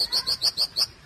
Whoa wah